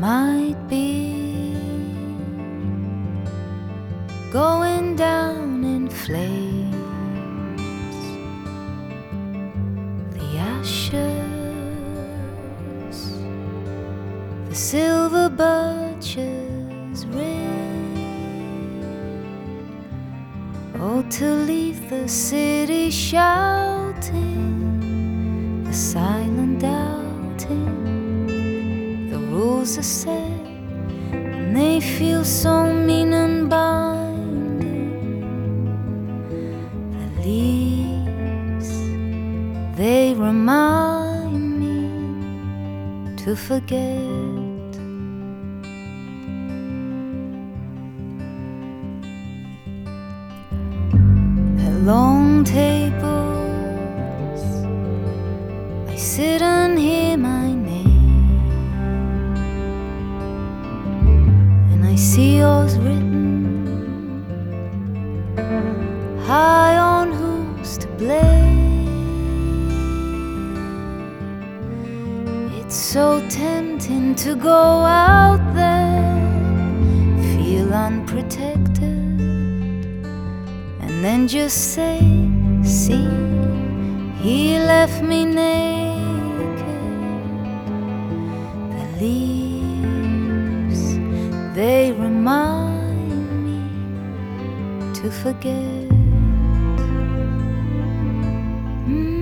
might be going down in flames. The ashes, the silver birches red. Oh, to leave the city shouting, the silent doubting rules are set, and they feel so mean and binding. The leaves, they remind me to forget. Long tables, see yours written high on who's to blame. It's so tempting to go out there, feel unprotected, and then just say, See, he left me naked. The leaves they remind me to forget. Mm.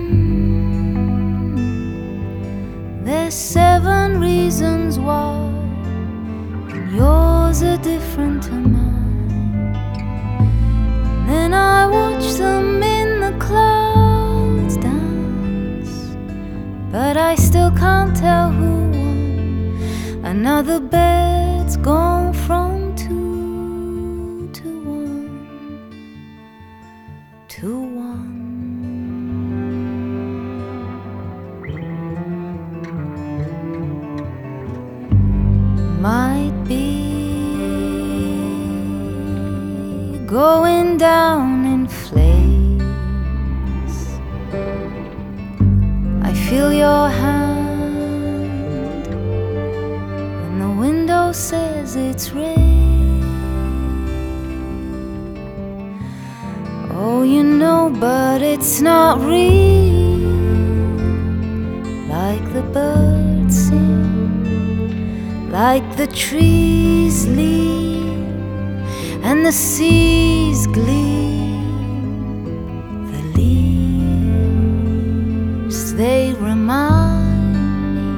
There's seven reasons why and yours are different to mine. And then I watch them in the clouds dance, but I still can't tell who won another bed's Might be going down in flames. I feel your hand and the window says it's rain. Oh, you know, but it's not real. Like the birds sing, like the trees lean, and the seas gleam. The leaves, they remind me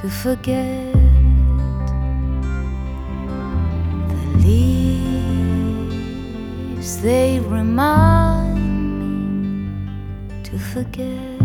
to forget. The leaves they remind me to forget.